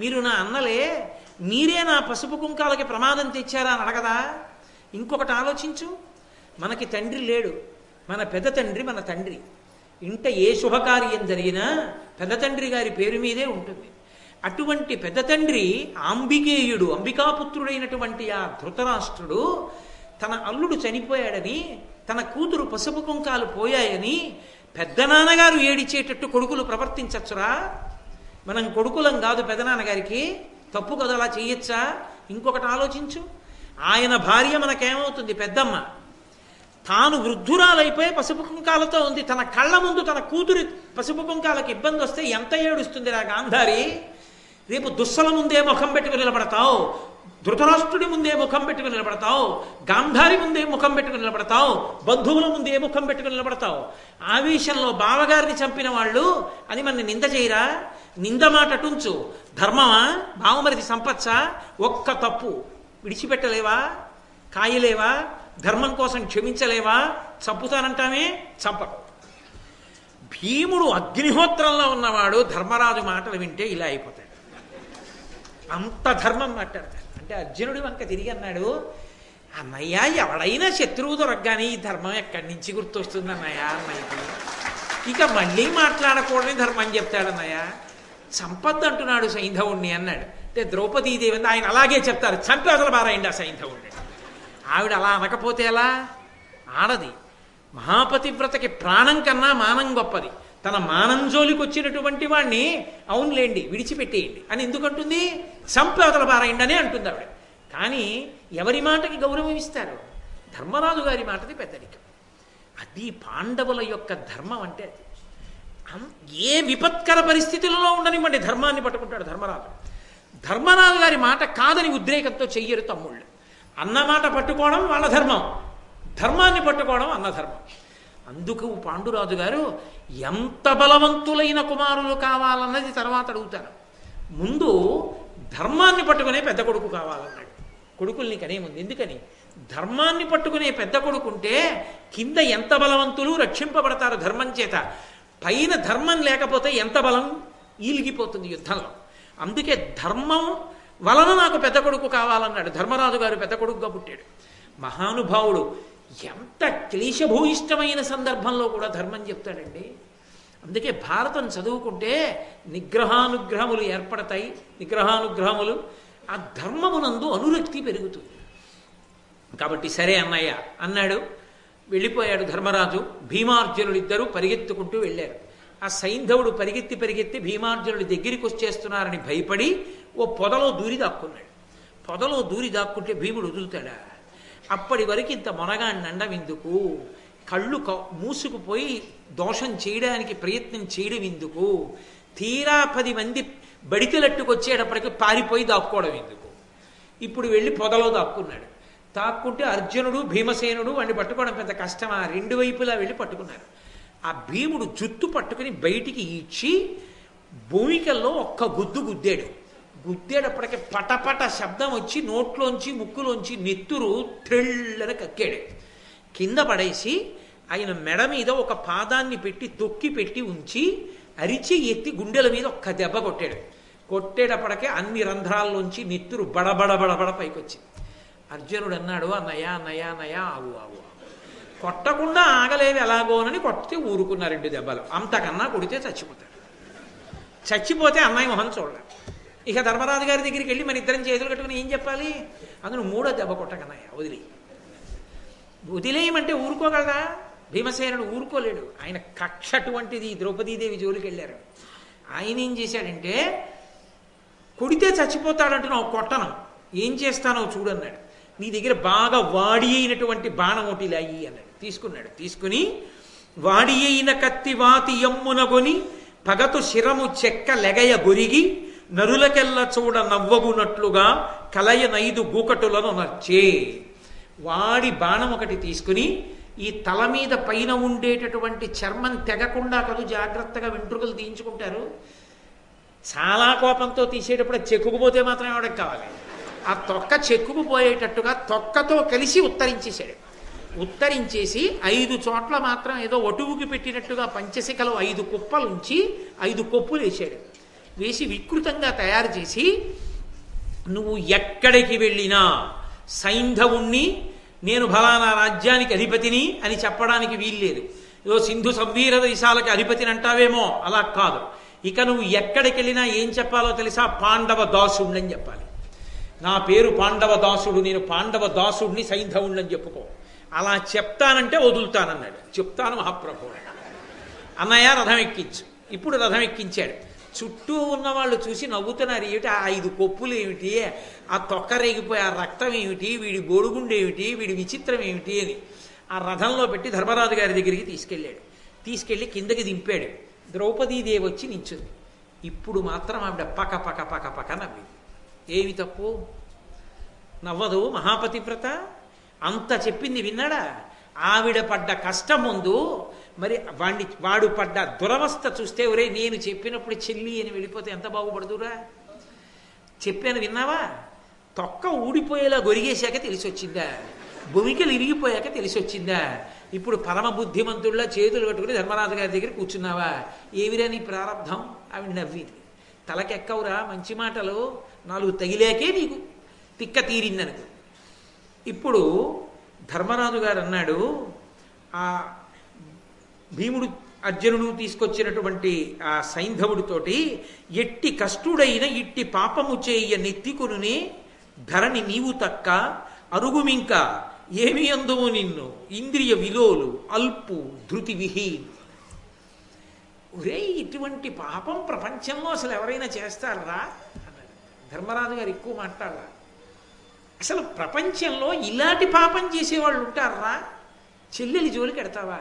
మీరు నా అన్నలే మీరే నా పసుపు కుంకాలకి ప్రమాదం తెచ్చారా అని అడగదా? ఇంకొకటి ఆలోచించు. మనకి తండ్రి లేడు. మన పెద్ద తండ్రి మన తండ్రి. ఇంట ఏ శుభకార్యం జరిగినా పెద్ద తండ్రి గారి పేరు మీదే ఉంటుంది. అటువంటి పెద్ద తండ్రి అంబికేయుడు అంబికాపుత్రుడైనటువంటి ఆ ధృతరాష్ట్రుడు తన అల్లుడు చనిపోయాడని తన కూతురు పసుపు కుంకాలు పోయాయని పెద్ద నాన్నగారు ఏడిచేటట్టు కొడుకులు ప్రవర్తించచ్చురా? మనం కొడుకులం కాదు పెదనాన్నగారికి. తప్పు కదా అలా చేయొచ్చా ఇంకొకటి ఆలోచించు. ఆయన భార్య మనకేమవుతుంది? పెద్దమ్మ. తాను వృద్ధురాలైపోయి పసుపు కుంకాలతో ఉంది. తన కళ్ళ ముందు తన కూతురి పసుపు కుంకాలకు ఇబ్బంది వస్తే ఎంత ఏడుస్తుంది రా గాంధారి? రేపు దుస్సల ముందే ముఖం పెట్టుకుని నిలబడతావు. ధృతరాష్ట్రుడి ముందే ముఖం పెట్టుకుని నిలబడతావు. గాంధారి ముందే ముఖం పెట్టుకుని నిలబడతావు. బంధువుల ముందే ముఖం పెట్టుకుని నిలబడతావు. ఆవేశంలో బావగారిని చంపిన వాళ్ళు అని మన నింద చేయరా? నింద మాట అటుంచు. ధర్మమా? బావమరిది సంపచ్చా? ఒక్క తప్పు. విడిచిపెట్టలేవా? కాయలేవా? ధర్మం కోసం క్షమించలేవా? చంపుతానంటామే? చంపకు భీముడు అగ్నిహోత్రంలో ఉన్నవాడు ధర్మరాజు మాటలు వింటే ఇలా అయిపోతాడు అంత ధర్మం మాట్లాడతారు అంటే అర్జునుడి వంక తిరిగి అన్నాడు అన్నయ్య ఎవడైనా శత్రువు దొరకగానే ఈ ధర్మం ఎక్కడి నుంచి గుర్తొస్తుంది అన్నయ్య అన్నయ్యకి ఇక మళ్ళీ మాట్లాడకూడని ధర్మం చెప్తాడు అన్నయ్య. చంపద్దు అంటున్నాడు సైంధవుణ్ణి అన్నాడు. అంటే ద్రౌపదీదేవి ఆయన అలాగే చెప్తారు. చంపి అసలు బారాయండి ఆ సైంధవుణ్ణి. ఆవిడ అలా అనకపోతే ఎలా? ఆడది. మహాపతివ్రతకి ప్రాణం కన్నా మానం గొప్పది. తన మానం జోలికి వచ్చినటువంటి వాణ్ణి అవునులేండి విడిచిపెట్టేయండి. అని ఎందుకంటుంది? సంపేదల బారాయండి అనే అంటుంది ఆవిడ కానీ ఎవరి మాటకి గౌరవం ఇస్తారు? ధర్మరాజు గారి మాటది పెద్దరికం. అది పాండవుల యొక్క ధర్మం అంటే అది. ఏ విపత్కర పరిస్థితులలో ఉండనివ్వండి ధర్మాన్ని పట్టుకుంటాడు ధర్మరాజు. ధర్మరాజు గారి మాట కాదని ఉద్రేకంతో చెయ్యరు తమ్ముళ్ళు. అన్నమాట పట్టుకోవడం వాళ్ళ ధర్మం. ధర్మాన్ని పట్టుకోవడం అన్న ధర్మం. అందుకు పాండురాజు గారు ఎంత బలవంతులైన కుమారులు కావాలన్నది తర్వాత అడుగుతారు. ముందు ధర్మాన్ని పట్టుకునే పెద్ద కొడుకు కావాలన్నాడు. కొడుకుల్ని కనేముంది. ఎందుకని? ధర్మాన్ని పట్టుకునే పెద్ద కొడుకుంటే కింద ఎంత బలవంతులు రక్షింపబడతారు ధర్మం చేత. పైన ధర్మం లేకపోతే ఎంత బలం? ఈలిగిపోతుంది యుద్ధంలో. అందుకే ధర్మం వలన నాకు పెద్ద కొడుకు కావాలన్నాడు. ధర్మరాజు గారు పెద్ద కొడుకుగా పుట్టాడు. మహానుభావుడు ఎంత క్లేశభూయిష్టమైన సందర్భంలో కూడా ధర్మం చెప్తాడండి. అందుకే భారతం చదువుకుంటే నిగ్రహానుగ్రహములు ఏర్పడతాయి. నిగ్రహానుగ్రహములు ఆ ధర్మమునందు అనురక్తి పెరుగుతుంది. కాబట్టి సరే అన్నయ్య అన్నాడు. వెళ్ళిపోయాడు ధర్మరాజు. భీమార్జునుడు ఇద్దరు పరిగెత్తుకుంటూ వెళ్ళారు. ఆ సైంధవుడు పరిగెత్తి పరిగెత్తి భీమార్జునుడి దగ్గరికి వచ్చేస్తున్నారని భయపడి ఓ పొదలో దూరి దాక్కున్నాడు. పొదలో దూరి దాక్కుంటే భీముడు వదులుతాడా? అప్పటి వరకు ఇంత మొనగాన్ని అండం ఎందుకు కళ్ళు క- మూసుకుపోయి దోషం చేయడానికి ప్రయత్నం చేయడం ఎందుకు తీరా పది మంది బడితెలట్టుకొచ్చేటప్పటికి పారిపోయి దాక్కోవడం ఎందుకు? ఇప్పుడు వెళ్ళి పొదలో దాక్కున్నాడు. తాక్కుంటే అర్జునుడు భీమసేనుడు వాడిని పట్టుకోవడం పెద్ద కష్టమా? రెండు వైపులా వెళ్ళి పట్టుకున్నారు. ఆ భీముడు జుత్తు పట్టుకుని బయటికి ఇచ్చి భూమికల్లో ఒక్క గుద్దు గుద్దాడు. గుద్దేటప్పటికి పటపట శబ్దం వచ్చి నోట్లోంచి ముక్కులోంచి నెత్తురు తెళ్ళని కక్కాడు. కింద పడేసి ఆయన మెడ మీద ఒక పాదాన్ని పెట్టి తొక్కి పెట్టి ఉంచి అరిచి ఎత్తి గుండెల మీద ఒక్క దెబ్బ కొట్టాడు. కొట్టేటప్పటికే అన్ని రంధ్రాల్లోంచి నెత్తురు బడబడ బడబడ పైకొచ్చింది. అర్జునుడు అన్నాడు అన్నయ్య అన్నయ్య అన్నయ్య ఆవు ఆవు కొట్టకుండా ఆగలేదు ఎలాగోనని కొట్టితే ఊరుకున్నారు రెండు దెబ్బలు. అంతకన్నా కొడితే చచ్చిపోతాడు. చచ్చిపోతే అన్నయ్య మొహం చూడలేదు. ఇక ధర్మరాజు గారి దగ్గరికి వెళ్ళి మన ఇద్దరం చేతులు కట్టుకుని ఏం చెప్పాలి? అందులో మూడో దెబ్బ కొట్టకన్నయ్య వదిలి. వదిలేయమంటే ఊరుకోగలరా? భీమసేనుడు ఊరుకోలేడు. ఆయన కక్ష అటువంటిది ద్రౌపదీదేవి జోలికి వెళ్ళారు. ఆయన ఏం చేశాడంటే కొడితే చచ్చిపోతాడంటున్నావు కొట్టను. ఏం చేస్తానో చూడన్నాడు. నీ దగ్గర బాగా వాడి అయినటువంటి బాణం ఒకటి లాయి అన్నాడు. తీసుకున్నాడు. తీసుకుని వాడి అయిన కత్తి వాతి ఎమ్మునగొని పగతు శిరము చెక్క లెగయ గొరిగి నరులకెల్ల చూడ నవ్వగునట్లుగా కలయనైదు గూకటులను నర్చే. వాడి బాణం ఒకటి తీసుకుని ఈ తల మీద పైన ఉండేటటువంటి చర్మం తెగకుండా కలు జాగ్రత్తగా వెంట్రుకలు తీయించుకుంటారు. చాలా కోపంతో తీసేటప్పుడు చెక్కుకుపోతే మాత్రం ఎవరికి కావాలి. ఆ తొక్క చెక్కుకుపోయేటట్టుగా తొక్కతో కలిసి ఉత్తరించేశాడు. ఉత్తరించేసి ఐదు చోట్ల మాత్రం ఏదో ఒటువుకి పెట్టినట్టుగా పంచశిఖలో ఐదు కుప్పలుంచి ఐదు కొప్పులు వేసాడు వేసి వికృతంగా తయారు చేసి నువ్వు ఎక్కడికి వెళ్ళినా సైంధవుణ్ణి నేను ఫలానా రాజ్యానికి అధిపతిని అని చెప్పడానికి వీల్లేదు. ఏదో సింధు సంవీర దేశాలకి అధిపతిని అంటావేమో? అలా కాదు. ఇక నువ్వు ఎక్కడికి వెళ్ళినా ఏం చెప్పాలో తెలుసా? పాండవ దాసుడిని చెప్పాలి. నా పేరు పాండవ దాసుడు నేను పాండవ దాసుడిని సైంధవుణ్ణి చెప్పుకో. అలా చెప్తానంటే వదులుతానన్నాడు. చెప్తాను మహాప్రభు. అన్నయ్య రథం ఎక్కించు. ఇప్పుడు రథం ఎక్కించాడు. చుట్టూ ఉన్న వాళ్ళు చూసి నవ్వుతున్నారు. ఏమిటి? ఆ ఐదు కొప్పులు ఏమిటి? ఆ తొక్క రేగిపోయి ఆ రక్తం ఏమిటి? వీడి బోడుగుండు ఏమిటి? వీడి విచిత్రం ఏమిటి అని ఆ రథంలో పెట్టి ధర్మరాజు గారి దగ్గరికి తీసుకెళ్ళాడు. తీసుకెళ్ళి కిందకి దింపాడు. ద్రౌపదీదేవి వచ్చి నించుంది. ఇప్పుడు మాత్రం ఆవిడ పక పక పక పక నవ్వింది. ఏమి తప్పు? నవ్వదు మహాపతివ్రత? అంత చెప్పింది విన్నాడా? ఆవిడ పడ్డ కష్టం ముందు మరి వాణ్ణి వాడు పడ్డ దురవస్థ చూస్తే ఒరే నేను చెప్పినప్పుడు చెల్లి అని వెళ్ళిపోతే ఎంత బాగుపడదురా? చెప్పాను విన్నావా? తొక్క ఊడిపోయేలా గొరిగేశాక తెలిసొచ్చిందా? భూమికలు ఇరిగిపోయాక తెలిసొచ్చిందా? ఇప్పుడు పరమ బుద్ధిమంతుల్లో చేతులు కట్టుకుని ధర్మరాజు గారి దగ్గర కూర్చున్నావా? ఏమిరా నీ ప్రారంధం ఆవిడ నవ్వింది. తలకెక్కవురా మంచి మాటలు నాలుగు తగిలేకే నీకు తిక్క తీరిందనుకో. ఇప్పుడు ధర్మరాజు గారు అన్నాడు ఆ భీముడు అర్జునుడు తీసుకొచ్చినటువంటి ఆ సైంధవుడితోటి ఎట్టి కష్టుడైన ఇట్టి పాపము చేయ నెత్తికొనునే ధరణి నీవు తక్క అరుగుమింక ఏమి అందము నిన్ను? ఇంద్రియ విలోలు అల్పు ధృతి విహీన్. ఒరే ఇటువంటి పాపం ప్రపంచంలో అసలు ఎవరైనా చేస్తారా? ధర్మరాజు గారు ఎక్కువ మాట్లాడరా? అసలు ప్రపంచంలో ఇలాంటి పాపం చేసేవాళ్ళు ఉంటారా? చెల్లెలి జోలికి ఎడతావా?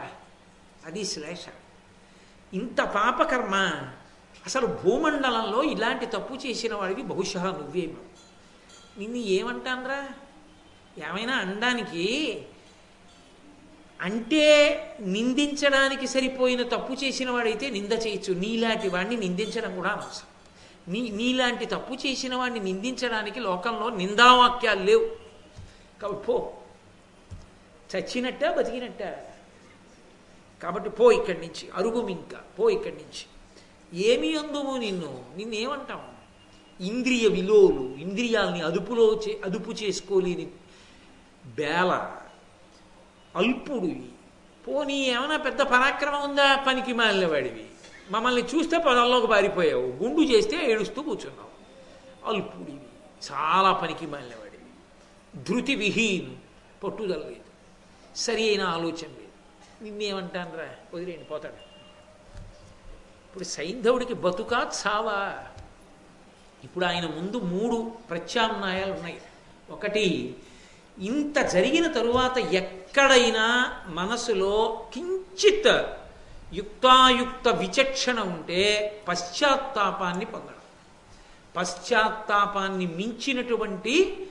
అది శ్లేష. ఇంత పాపకర్మ. అసలు భూమండలంలో ఇలాంటి తప్పు చేసిన వాడివి బహుశా నువ్వేమో. నిన్ను ఏమంటానరా ఏమైనా అనడానికి? అంటే నిందించడానికి సరిపోయిన తప్పు చేసిన వాడైతే నింద చేయొచ్చు. నీలాంటి వాడిని నిందించడం కూడా అనవసరం. నీ నీలాంటి తప్పు చేసిన వాడిని నిందించడానికి లోకంలో నిందావాక్యాలు లేవు. కాబట్టి పో. చచ్చినట్ట బతికినట్ట? కాబట్టి పో ఇక్కడి నుంచి అరుగుమింక పో ఇక్కడి నుంచి. ఏమి అందుము నిన్ను? నిన్నేమంటాం ఇంద్రియ విలోలు ఇంద్రియాల్ని అదుపులో చే అదుపు చేసుకోలేని బేల అల్పుడివి. పోనీ ఏమైనా పెద్ద పరాక్రమం ఉందా పనికి మాలినవాడివి? మమ్మల్ని చూస్తే పొలంలోకి పారిపోయావు. గుండు చేస్తే ఏడుస్తూ కూర్చున్నావు. అల్పుడివి చాలా పనికి మాలినవాడివి. ధృతి విహీన్ పట్టుదల లేదు. సరి అయిన ఆలోచన లేదు. నిన్నేమంటానరా? వదిలేండి పోతాడు. ఇప్పుడు సైంధవుడికి బతుకా చావా? ఇప్పుడు ఆయన ముందు మూడు ప్రత్యామ్నాయాలు ఉన్నాయి. ఒకటి ఇంత జరిగిన తరువాత ఎక్కడైనా మనసులో కించిత్ యుక్తాయుక్త విచక్షణ ఉంటే పశ్చాత్తాపాన్ని పొందడం. పశ్చాత్తాపాన్ని మించినటువంటి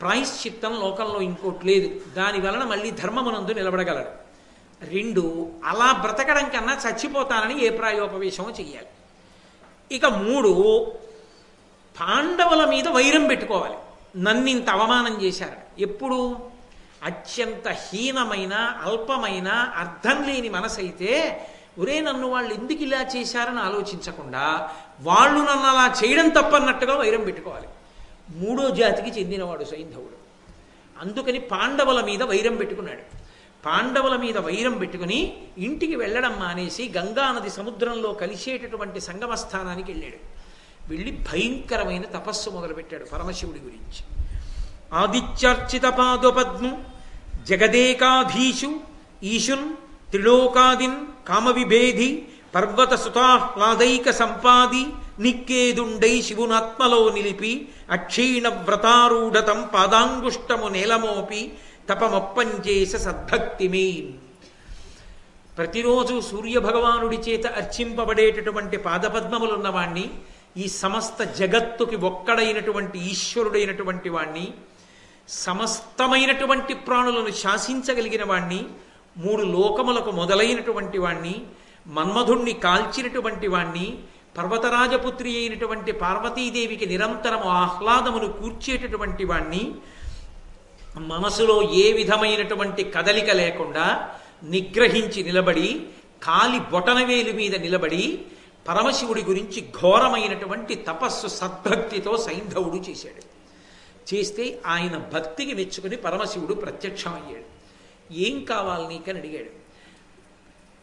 ప్రాయశ్చిత్తం లోకంలో ఇంకోటి లేదు. దాని వలన మళ్ళీ ధర్మమునందు నిలబడగలడు. రెండు అలా బ్రతకడం కన్నా చచ్చిపోతానని ఏ ప్రాయోపవేశమో చెయ్యాలి. ఇక మూడు పాండవుల మీద వైరం పెట్టుకోవాలి. నన్నింత అవమానం చేశారు ఎప్పుడు? అత్యంత హీనమైన అల్పమైన అర్థం లేని మనసు అయితే ఒరే నన్ను వాళ్ళు ఎందుకు ఇలా చేశారని ఆలోచించకుండా వాళ్ళు నన్ను అలా చేయడం తప్పన్నట్టుగా వైరం పెట్టుకోవాలి. మూడో జాతికి చెందినవాడు సైంధవుడు. అందుకని పాండవుల మీద వైరం పెట్టుకున్నాడు. పాండవుల మీద వైరం పెట్టుకుని ఇంటికి వెళ్ళడం మానేసి గంగానది సముద్రంలో కలిసేటటువంటి సంగమ స్థానానికి వెళ్ళాడు. వెళ్ళి భయంకరమైన తపస్సు మొదలుపెట్టాడు పరమశివుడి గురించి. ఆదిత్యార్చిత పాదోపద్ము జగదేకాధీషు ఈశున్ త్రిలోకాదిన్ కామవిభేది పర్వత సుతాహ్లాదైక సంపాది నిక్కేదుండై శివునాత్మలో నిలిపి అక్షీణ వ్రతారూఢతం పాదాంగుష్టము నేలమోపి తపమొప్పంచేస సద్భక్తిమే. ప్రతిరోజు సూర్యభగవానుడి చేత అర్చింపబడేటటువంటి పాదపద్మములున్నవాణ్ణి ఈ సమస్త జగత్తుకి ఒక్కడైనటువంటి ఈశ్వరుడైనటువంటి వాణ్ణి సమస్తమైనటువంటి ప్రాణులను శాసించగలిగిన వాణ్ణి మూడు లోకములకు మొదలైనటువంటి వాణ్ణి మన్మధుణ్ణి కాల్చినటువంటి వాణ్ణి పర్వతరాజపుత్రి అయినటువంటి పార్వతీదేవికి నిరంతరము ఆహ్లాదమును కూర్చేటటువంటి వాణ్ణి మనసులో ఏ విధమైనటువంటి కదలిక లేకుండా నిగ్రహించి నిలబడి కాలి బొటనవేలు మీద నిలబడి పరమశివుడి గురించి ఘోరమైనటువంటి తపస్సు సద్భక్తితో సైంధవుడు చేశాడు. చేస్తే ఆయన భక్తికి మెచ్చుకుని పరమశివుడు ప్రత్యక్షమయ్యాడు. ఏం కావాలి నీకని అడిగాడు.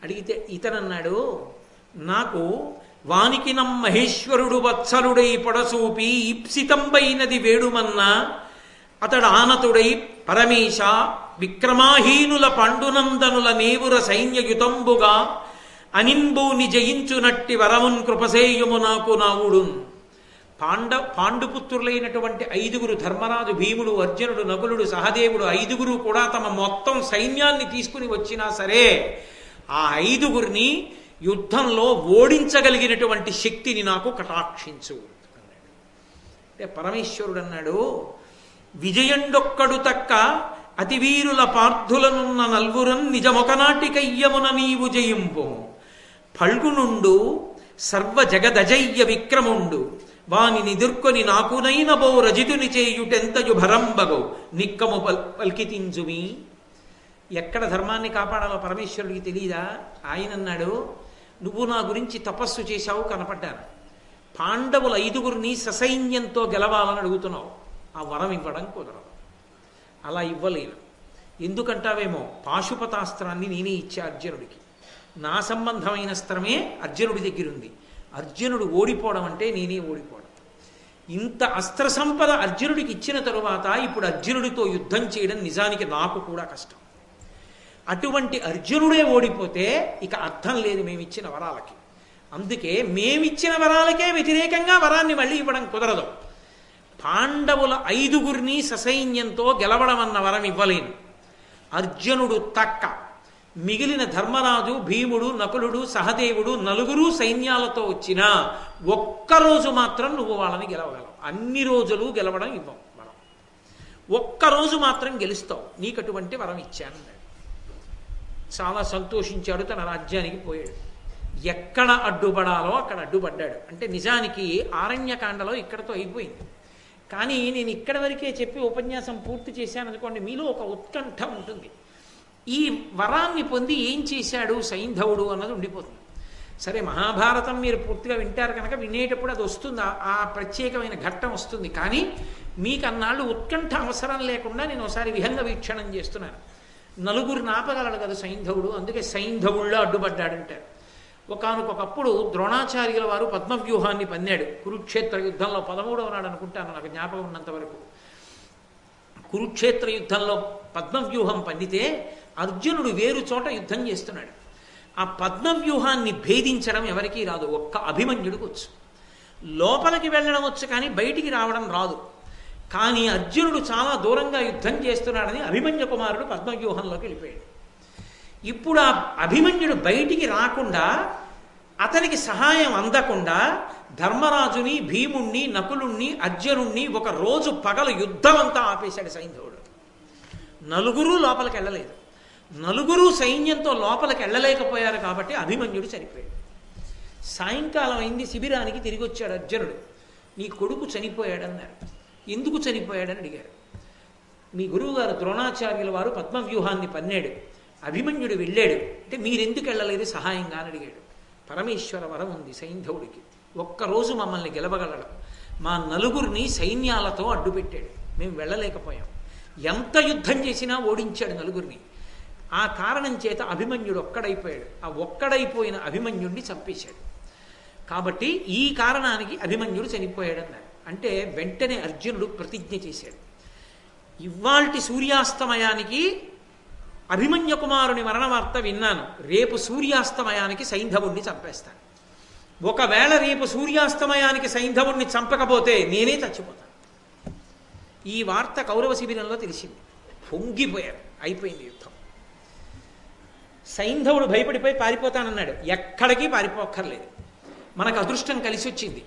అడిగితే ఇతనన్నాడు నాకు వానికి నమ్ మహేశ్వరుడు వత్సలుడై పొడసూపి ఇప్సితంబైనది వేడుమన్నా అతడు ఆనతుడై పరమేశ విక్రమాహీనుల పండునందనుల నేవుర సైన్యయుతంబుగా అనింబుని జయించునట్టి వరమున్ కృపసేయుము నాకు నావుడున్. పాండ పాండుపుత్రులైనటువంటి ఐదుగురు ధర్మరాజు భీముడు అర్జునుడు నకులుడు సహదేవుడు ఐదుగురు కూడా తమ మొత్తం సైన్యాన్ని తీసుకుని వచ్చినా సరే ఆ ఐదుగురిని యుద్ధంలో ఓడించగలిగినటువంటి శక్తిని నాకు కటాక్షించు. అంటే పరమేశ్వరుడు అన్నాడు విజయండొక్కడు తక్క అతివీరుల పార్థులనున్న నల్వురన్ నిజమొకనాటికయ్యమున నీవు జయింపు. ఫల్గునుండు సర్వ జగదజయ్య విక్రముండు. వాని నిదుర్కొని నాకునైన బో రజితుని చేయుటెంతయు భరంబగో. నిక్కము పల్ పల్కితింజుమి ఎక్కడ ధర్మాన్ని కాపాడాలో పరమేశ్వరుడికి తెలియదా ఆయన అన్నాడు నువ్వు నా గురించి తపస్సు చేశావు కనపడ్డాను. పాండవుల ఐదుగురిని ససైన్యంతో గెలవాలని అడుగుతున్నావు. ఆ వరం ఇవ్వడం కుదరదు. అలా ఇవ్వలేను. ఎందుకంటావేమో పాశుపతాస్త్రాన్ని నేనే ఇచ్చా అర్జునుడికి. నా సంబంధమైన అస్త్రమే అర్జునుడి దగ్గర ఉంది అర్జునుడు ఓడిపోవడం అంటే నేనే ఓడిపోవడం. ఇంత అస్త్ర సంపద అర్జునుడికి ఇచ్చిన తరువాత ఇప్పుడు అర్జునుడితో యుద్ధం చేయడం నిజానికి నాకు కూడా కష్టం. అటువంటి అర్జునుడే ఓడిపోతే ఇక అర్థం లేదు మేమిచ్చిన వరాలకి. అందుకే మేమిచ్చిన వరాలకే వ్యతిరేకంగా వరాన్ని మళ్ళీ ఇవ్వడం కుదరదు. పాండవుల ఐదుగురిని ససైన్యంతో గెలవడం అన్న వరం ఇవ్వలేను. అర్జునుడు తక్క. మిగిలిన ధర్మరాజు భీముడు నకులుడు సహదేవుడు నలుగురు సైన్యాలతో వచ్చినా ఒక్కరోజు మాత్రం నువ్వు వాళ్ళని గెలవగలవు. అన్ని రోజులు గెలవడం ఇవ్వం మనం. ఒక్కరోజు మాత్రం గెలుస్తావు. నీకు అటువంటి వరం ఇచ్చాను చాలా సంతోషించాడు తన రాజ్యానికి పోయాడు. ఎక్కడ అడ్డుపడాలో అక్కడ అడ్డుపడ్డాడు. అంటే నిజానికి ఆరణ్యకాండలో ఇక్కడతో అయిపోయింది. కానీ నేను ఇక్కడ వరకే చెప్పి ఉపన్యాసం పూర్తి చేశాను అనుకోండి మీలో ఒక ఉత్కంఠ ఉంటుంది. ఈ వరాన్ని పొంది ఏం చేశాడు సైంధవుడు అన్నది ఉండిపోతుంది. సరే మహాభారతం మీరు పూర్తిగా వింటారు కనుక వినేటప్పుడు అది వస్తుంది? ఆ ప్రత్యేకమైన ఘట్టం వస్తుంది. కానీ మీకు అన్నాళ్ళు ఉత్కంఠ అవసరం లేకుండా నేను ఒకసారి విహంగ వీక్షణం చేస్తున్నాను. నలుగురు నాపగలడు కదా సైంధవుడు అందుకే సైంధవుల్లో అడ్డుపడ్డాడంటారు. ఒకనకొకప్పుడు ద్రోణాచార్యుల వారు పద్మవ్యూహాన్ని పన్నాడు. కురుక్షేత్ర యుద్ధంలో పదమూడవ నాడు అనుకుంటాను నాకు జ్ఞాపకం ఉన్నంత వరకు. కురుక్షేత్ర యుద్ధంలో పద్మవ్యూహం పండితే అర్జునుడు వేరు చోట యుద్ధం చేస్తున్నాడు. ఆ పద్మవ్యూహాన్ని భేదించడం ఎవరికీ రాదు ఒక్క అభిమన్యుడికి వచ్చు. లోపలికి వెళ్ళడం వచ్చు కానీ బయటికి రావడం రాదు. కానీ అర్జునుడు చాలా దూరంగా యుద్ధం చేస్తున్నాడని అభిమన్యు కుమారుడు పద్మవ్యూహంలోకి వెళ్ళిపోయాడు. ఇప్పుడు ఆ అభిమన్యుడు బయటికి రాకుండా అతనికి సహాయం అందకుండా ధర్మరాజుని భీముణ్ణి నకులుణ్ణి అర్జునుణ్ణి ఒక రోజు పగలు యుద్ధం అంతా ఆపేశాడు సైంధవుడు. నలుగురు లోపలికి వెళ్ళలేదు. నలుగురు సైన్యంతో లోపలికి వెళ్ళలేకపోయారు కాబట్టి అభిమన్యుడు చనిపోయాడు. సాయంకాలం అయింది శిబిరానికి తిరిగి వచ్చాడు అర్జునుడు. నీ కొడుకు చనిపోయాడన్నారు. ఎందుకు చనిపోయాడని అడిగారు. మీ గురువుగారు ద్రోణాచార్యుల వారు పద్మవ్యూహాన్ని పన్నాడు. అభిమన్యుడు వెళ్ళాడు. అంటే మీరెందుకు వెళ్ళలేదు? సహాయంగా అని అడిగాడు. పరమేశ్వర వరం ఉంది సైంధవుడికి. ఒక్కరోజు మమ్మల్ని గెలవగలడు. మా నలుగురిని సైన్యాలతో అడ్డుపెట్టాడు. మేము వెళ్ళలేకపోయాం. ఎంత యుద్ధం చేసినా ఓడించాడు నలుగురిని. ఆ కారణం చేత అభిమన్యుడు ఒక్కడైపోయాడు. ఆ ఒక్కడైపోయిన అభిమన్యుడిని చంపేశాడు. కాబట్టి ఈ కారణానికి అభిమన్యుడు చనిపోయాడన్నారు. అంటే వెంటనే అర్జునుడు ప్రతిజ్ఞ చేశాడు. ఇవాల్టి సూర్యాస్తమయానికి అభిమన్య కుమారుని మరణ వార్త విన్నాను. రేపు సూర్యాస్తమయానికి సైంధవుణ్ణి చంపేస్తాను. ఒకవేళ రేపు సూర్యాస్తమయానికి సైంధవుణ్ణి చంపకపోతే నేనే చచ్చిపోతాను. ఈ వార్త కౌరవ శిబిరంలో తెలిసింది. పొంగిపోయారు. అయిపోయింది యుద్ధం. సైంధవుడు భయపడిపోయి పారిపోతానన్నాడు. ఎక్కడికి పారిపోక్కర్లేదు. మనకు అదృష్టం కలిసి వచ్చింది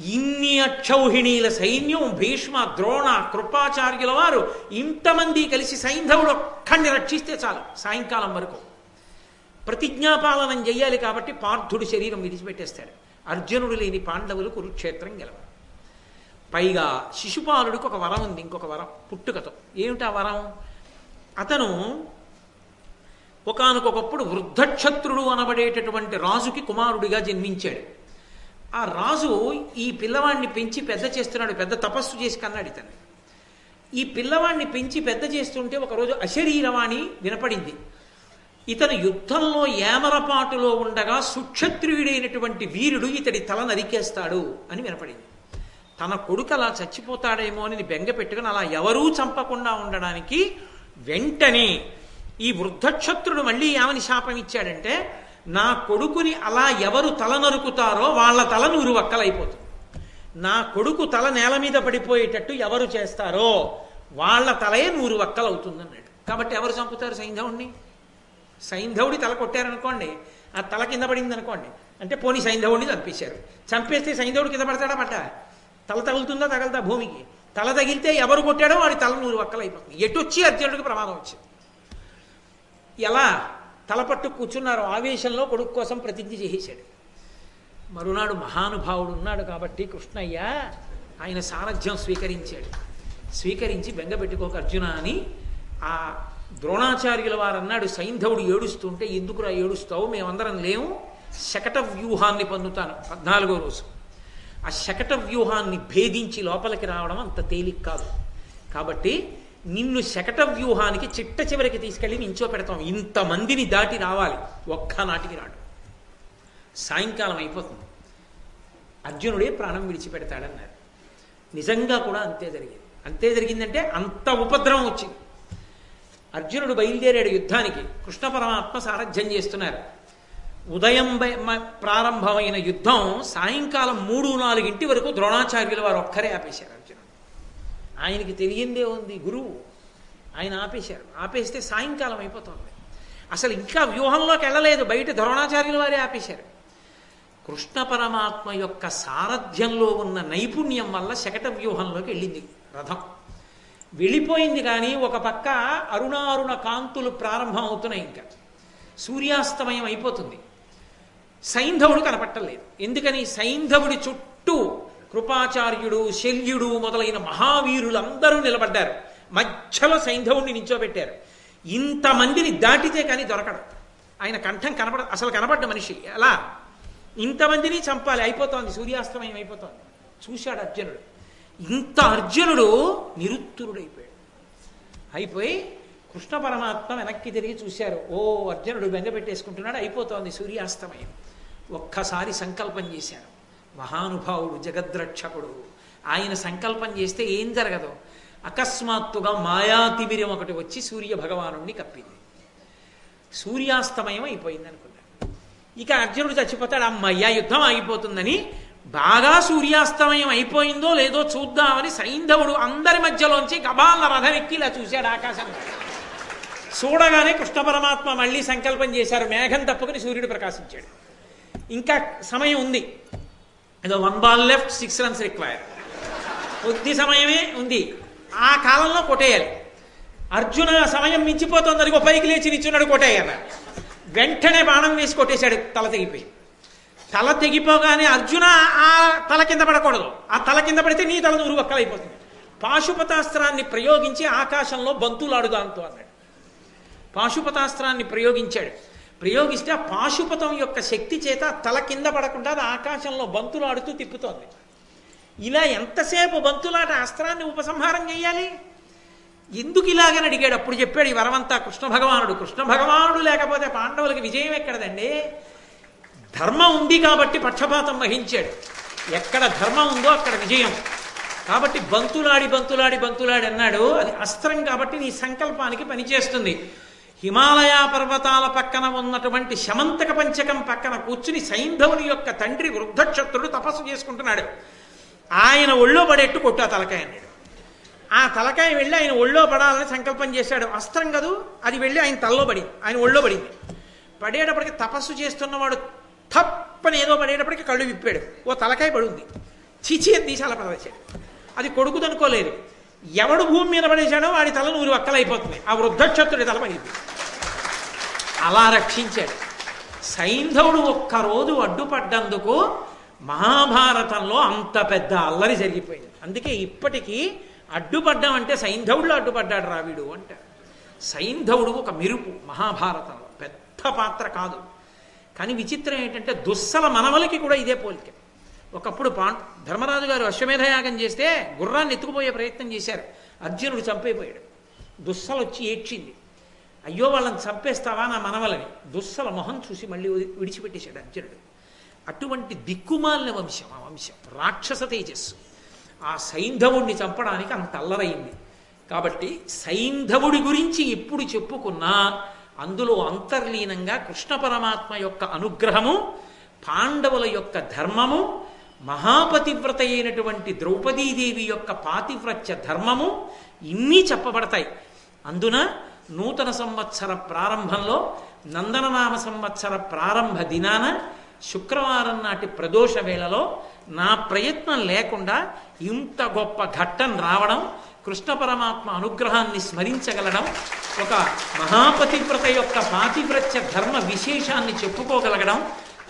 ఇన్ని అక్షౌహిణీల సైన్యం భీష్మ ద్రోణ కృపాచార్యుల వారు ఇంతమంది కలిసి సైంధవుడు ఒక్కడిని రక్షిస్తే చాలు సాయంకాలం వరకు. ప్రతిజ్ఞాపాలనం చేయాలి కాబట్టి పార్థుడు శరీరం విడిచిపెట్టేస్తాడు. అర్జునుడు లేని పాండవులు కురుక్షేత్రం గెలవ పైగా శిశుపాలుడికి ఒక వరం ఉంది ఇంకొక వరం పుట్టుకతో. ఏమిటా వరం? అతను ఒకనకొకప్పుడు వృద్ధక్షత్రుడు అనబడేటటువంటి రాజుకి కుమారుడిగా జన్మించాడు. ఆ రాజు ఈ పిల్లవాడిని పెంచి పెద్ద చేస్తున్నాడు పెద్ద తపస్సు చేసి కన్నాడు ఇతన్ని. ఈ పిల్లవాడిని పెంచి పెద్ద చేస్తుంటే ఒకరోజు అశరీరవాణి వినపడింది. ఇతను యుద్ధంలో ఏమరపాటులో ఉండగా సుక్షత్రియుడైనటువంటి వీరుడు ఇతడి తల నరికేస్తాడు అని వినపడింది. తన కొడుకు అలా చచ్చిపోతాడేమో అని బెంగ పెట్టుకుని అలా ఎవరూ చంపకుండా ఉండడానికి వెంటనే ఈ వృద్ధక్షత్రుడు మళ్ళీ ఏమని శాపం ఇచ్చాడంటే నా కొడుకుని అలా ఎవరు తల నరుకుతారో వాళ్ళ తల నూరు వక్కలైపోతుంది నా కొడుకు తల నేల మీద పడిపోయేటట్టు ఎవరు చేస్తారో వాళ్ళ తలయే నూరు వక్కలవుతుందన్నాడు కాబట్టి ఎవరు చంపుతారు సైంధవుడిని సైంధవుడి తల కొట్టారనుకోండి ఆ తల కింద పడింది అనుకోండి అంటే పోనీ సైంధవుడిని చంపేశారు. చంపేస్తే సైంధవుడు కింద పడతాడా పట్ట తల తగులుతుందా తగలదా భూమికి? తల తగిలితే ఎవరు కొట్టాడో వాడి తల నూరు వక్కలైపోతుంది ఎటొచ్చి అర్జునుడికి ప్రమాదం వచ్చింది? ఎలా? తలపట్టు కూర్చున్నారు. ఆవేశంలో కొడుకు కోసం ప్రతిజ్ఞ చేసేశాడు. మరునాడు మహానుభావుడు ఉన్నాడు కాబట్టి కృష్ణయ్య ఆయన సారథ్యం స్వీకరించాడు. స్వీకరించి బెంగపెట్టుకోక అర్జున అని ఆ ద్రోణాచార్యుల వారు అన్నాడు సైంధవుడు ఏడుస్తుంటే ఎందుకురా ఏడుస్తావు? మేమందరం లేము. శకట వ్యూహాన్ని పొందుతాను. పద్నాలుగో రోజు. ఆ శకట వ్యూహాన్ని భేదించి లోపలికి రావడం అంత తేలిక కాదు. కాబట్టి నిన్ను శకట వ్యూహానికి చిట్ట చివరికి తీసుకెళ్ళి నించో పెడతాం ఇంతమందిని దాటి రావాలి. ఒక్క నాటికి రాడు. సాయంకాలం అయిపోతుంది. అర్జునుడే ప్రాణం విడిచిపెడతాడన్నారు. నిజంగా కూడా అంతే జరిగింది. అంతే జరిగిందంటే అంత ఉపద్రవం వచ్చింది. అర్జునుడు బయలుదేరాడు యుద్ధానికి. కృష్ణ పరమాత్మ సారథ్యం చేస్తున్నారు. ఉదయం ప్రారంభమైన యుద్ధం సాయంకాలం మూడు నాలుగింటి వరకు ద్రోణాచార్యులు వారు ఒక్కరే ఆపేశారు అర్జునుడు. ఆయనకి తెలియందే ఉంది గురువు. ఆయన ఆపేశారు. ఆపేస్తే సాయంకాలం అయిపోతుంది. అసలు ఇంకా వ్యూహంలోకి వెళ్ళలేదు. బయట ద్రోణాచార్యుల వారే ఆపేశారు. కృష్ణ పరమాత్మ యొక్క సారథ్యంలో ఉన్న నైపుణ్యం వల్ల శకట వ్యూహంలోకి వెళ్ళింది. రథం. వెళ్ళిపోయింది కానీ ఒక పక్క అరుణారుణ కాంతులు ప్రారంభం అవుతున్నాయి ఇంకా. సూర్యాస్తమయం అయిపోతుంది. సైంధవుడు కనపట్టలేదు. ఎందుకని? సైంధవుడి చుట్టూ కృపాచార్యుడు శల్యుడు మొదలైన మహావీరులందరూ నిలబడ్డారు. మధ్యలో సైంధవుణ్ణి నించోబెట్టారు ఇంతమందిని దాటితే కానీ దొరకడం. ఆయన కంఠం కనపడ అసలు కనపడ్డ మనిషి. ఎలా? ఇంతమందిని చంపాలి. అయిపోతోంది. సూర్యాస్తమయం అయిపోతోంది. చూశాడు అర్జునుడు. ఇంత అర్జునుడు నిరుత్తురుడైపోయాడు. అయిపోయి కృష్ణ పరమాత్మ వెనక్కి తిరిగి చూశారు. ఓ అర్జునుడు బెంగ పెట్టేసుకుంటున్నాడు అయిపోతోంది సూర్యాస్తమయం. ఒక్కసారి సంకల్పం చేశారు. మహానుభావుడు జగద్రక్షకుడు. ఆయన సంకల్పం చేస్తే ఏం జరగదు. అకస్మాత్తుగా మాయాతిమిరం ఒకటి వచ్చి సూర్య భగవానుణ్ణి కప్పింది. సూర్యాస్తమయం అయిపోయింది అనుకున్నాడు ఇక అర్జునుడు చచ్చిపోతాడు. అమ్మయ్యా యుద్ధం ఆగిపోతుందని బాగా సూర్యాస్తమయం అయిపోయిందో లేదో చూద్దామని సైంధవుడు అందరి మధ్యలోంచి గబాల రథం ఎక్కి ఇలా చూశాడు ఆకాశం. చూడగానే కృష్ణ పరమాత్మ మళ్ళీ సంకల్పం చేశారు. మేఘం తప్పుకుని సూర్యుడు ప్రకాశించాడు. ఇంకా సమయం ఉంది. ఏదో one ball left six runs require కొద్ది సమయమే ఉంది. ఆ కాలంలో కొట్టేయాలి. అర్జున సమయం మించిపోతుంది అదిగో పైకి లేచి నిచ్చున్నాడు కొట్టేయన్న వెంటనే బాణం వేసి కొట్టేశాడు తల తెగిపోయి. తల తెగిపోగానే అర్జున ఆ తల కింద పడకూడదు. ఆ తల కింద పడితే నీ తల నూరు ఒక్కలైపోతుంది. పాశుపతాస్త్రాన్ని ప్రయోగించి ఆకాశంలో బంతులాడు దాంతో అన్నాడు. పాశుపతాస్త్రాన్ని ప్రయోగించాడు. ప్రయోగిస్తే ఆ పాశుపతం యొక్క శక్తి చేత తల కింద పడకుండా అది ఆకాశంలో బంతులాడుతూ తిప్పుతోంది. ఇలా ఎంతసేపు బంతులాట అస్త్రాన్ని ఉపసంహారం చేయాలి? ఎందుకు ఇలాగని అడిగాడు? అప్పుడు చెప్పాడు ఈ వరమంతా కృష్ణ భగవానుడు కృష్ణ భగవానుడు లేకపోతే పాండవులకి విజయం ఎక్కడదండి? ధర్మం ఉంది కాబట్టి పక్షపాతం వహించాడు. ఎక్కడ ధర్మం ఉందో అక్కడ విజయం. కాబట్టి బంతులాడి బంతులాడి బంతులాడి అన్నాడు. అది అస్త్రం కాబట్టి నీ సంకల్పానికి పనిచేస్తుంది. హిమాలయ పర్వతాల పక్కన ఉన్నటువంటి శమంతక పంచకం పక్కన కూర్చుని సైంధవుని యొక్క తండ్రి వృద్ధక్షత్రుడు తపస్సు చేసుకుంటున్నాడు. ఆయన ఒళ్ళో పడేట్టు కొట్టు ఆ తలకాయ అన్నాడు. ఆ తలకాయ వెళ్ళి ఆయన ఒళ్ళో పడాలని సంకల్పం చేశాడు. అస్త్రం కదూ? అది వెళ్ళి ఆయన తలలో పడింది. ఆయన ఒళ్ళో పడింది. పడేటప్పటికి తపస్సు చేస్తున్నవాడు తప్పని ఏదో పడేటప్పటికి కళ్ళు విప్పాడు. ఓ తలకాయ పడుంది. చిచి అని తీసి అలా పడవేశాడు. అది కొడుకుదనుకోలేదు. ఎవడు భూమి మీద పడేశాడో వాడి తల నూరు వక్కలైపోతుంది ఆ వృద్ధక్షత్రుడి తల పడింది అలా రక్షించాడు. సైంధవుడు ఒక్కరోజు అడ్డుపడ్డందుకు మహాభారతంలో అంత పెద్ద అల్లరి జరిగిపోయింది. అందుకే ఇప్పటికీ అడ్డుపడ్డం అంటే సైంధవుడు అడ్డుపడ్డాడు రావిడు అంటారు సైంధవుడు ఒక మెరుపు మహాభారతంలో. పెద్ద పాత్ర కాదు. కానీ విచిత్రం ఏంటంటే దుస్సల మనవలకి కూడా ఇదే పోలిక. ఒకప్పుడు పా ధర్మరాజు గారు అశ్వమేధయాగం చేస్తే గుర్రాన్ని ఎత్తుకుపోయే ప్రయత్నం చేశారు. అర్జునుడు చంపైపోయాడు. దుస్సలు వచ్చి ఏడ్చింది. అయ్యో వాళ్ళని చంపేస్తావా నా మనవలని. దుస్సల మొహం చూసి మళ్ళీ విడిచిపెట్టేశాడు అర్జునుడు. అటువంటి దిక్కుమాలిన వంశం ఆ వంశం రాక్షస తేజస్సు. ఆ సైంధవుణ్ణి చంపడానికి అంత అల్లరైంది కాబట్టి సైంధవుడి గురించి ఎప్పుడు చెప్పుకున్నా అందులో అంతర్లీనంగా కృష్ణ పరమాత్మ యొక్క అనుగ్రహము పాండవుల యొక్క ధర్మము మహాపతివ్రత అయినటువంటి ద్రౌపదీదేవి యొక్క పాతివ్రత్య ధర్మము ఇన్ని చెప్పబడతాయి. అందున నూతన సంవత్సర ప్రారంభంలో నందననామ సంవత్సర ప్రారంభ దినాన శుక్రవారం నాటి ప్రదోష వేళలో నా ప్రయత్నం లేకుండా ఇంత గొప్ప ఘట్టం రావడం కృష్ణ పరమాత్మ అనుగ్రహాన్ని స్మరించగలడం ఒక మహాపతివ్రత యొక్క పాతివ్రత్య ధర్మ విశేషాన్ని చెప్పుకోగలగడం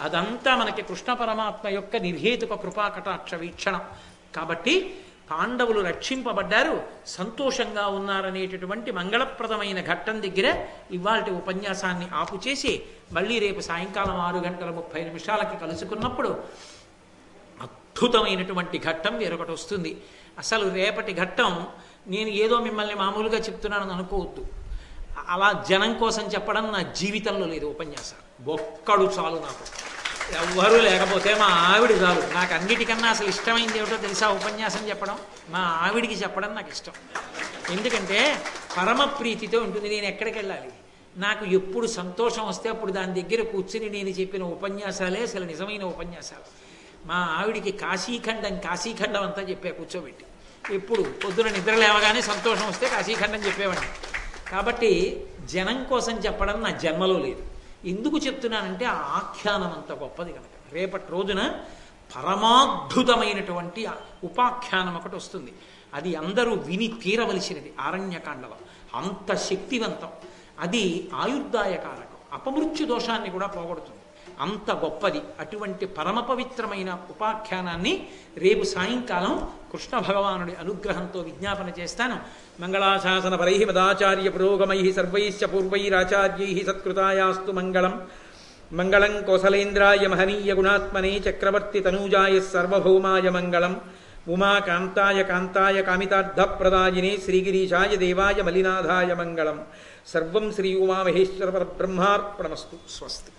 అదంతా మనకి కృష్ణ పరమాత్మ యొక్క నిర్హేతుక కృపాకటాక్ష వీక్షణం. కాబట్టి పాండవులు రక్షింపబడ్డారు సంతోషంగా ఉన్నారనేటటువంటి మంగళప్రదమైన ఘట్టం దగ్గర ఇవాళ ఉపన్యాసాన్ని ఆపు చేసి మళ్ళీ రేపు సాయంకాలం ఆరు గంటల ముప్పై నిమిషాలకి కలుసుకున్నప్పుడు అద్భుతమైనటువంటి ఘట్టం వేరొకటి వస్తుంది. అసలు రేపటి ఘట్టం నేను ఏదో మిమ్మల్ని మామూలుగా చెప్తున్నానని అనుకోవద్దు. అలా జనం కోసం చెప్పడం నా జీవితంలో లేదు ఉపన్యాసం ఒక్కడు చాలు నాకు. ఎవ్వరూ లేకపోతే మా ఆవిడ చాలు. నాకు అన్నిటికన్నా అసలు ఇష్టమైంది ఏమిటో తెలుసా ఉపన్యాసం చెప్పడం? మా ఆవిడికి చెప్పడం నాకు ఇష్టం. ఎందుకంటే పరమ ప్రీతితో ఉంటుంది. నేను ఎక్కడికి వెళ్ళాలి? నాకు ఎప్పుడు సంతోషం వస్తే అప్పుడు దాని దగ్గర కూర్చుని నేను చెప్పిన ఉపన్యాసాలే అసలు నిజమైన ఉపన్యాసాలు. మా ఆవిడికి కాశీఖండం కాశీఖండం అంతా చెప్పా కూర్చోబెట్టి. ఎప్పుడు? పొద్దున నిద్ర లేవగానే సంతోషం వస్తే కాశీఖండం చెప్పేవాడిని. కాబట్టి జనం కోసం చెప్పడం నా జన్మలో లేదు. ఎందుకు చెప్తున్నానంటే ఆ ఆఖ్యానం అంత గొప్పది కనుక. రేపటి రోజున పరమాద్భుతమైనటువంటి ఉపాఖ్యానం ఒకటి వస్తుంది. అది అందరూ విని తీరవలసినది ఆరణ్యకాండలో. అంత శక్తివంతం. అది ఆయుర్దాయకారకం. అపమృత్యు దోషాన్ని కూడా పోగొడుతుంది. అంత గొప్పది. అటువంటి పరమ పవిత్రమైన ఉపాఖ్యానాన్ని రేపు సాయంకాలం కృష్ణ భగవానుడి అనుగ్రహంతో విజ్ఞాపన చేస్తాను. మంగళాశాసన పరై మదాచార్య పురోగమై సర్వైశ్చ పూర్వైరాచార్యై సత్కృతాయాస్తు మంగళం. మంగళం కోసలేంద్రాయ మహనీయ గుణాత్మనే చక్రవర్తి తనూజాయ సర్వభౌమాయ మంగళం. ఉమాకాంతాయ కాంతాయ కామితార్థప్రదాయినే శ్రీగిరీశాయ దేవాయ మలినాథాయ మంగళం. సర్వం శ్రీ ఉమామహేశ్వర పరబ్రహ్మార్పణమస్తు. స్వస్తి.